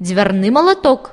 дверный молоток.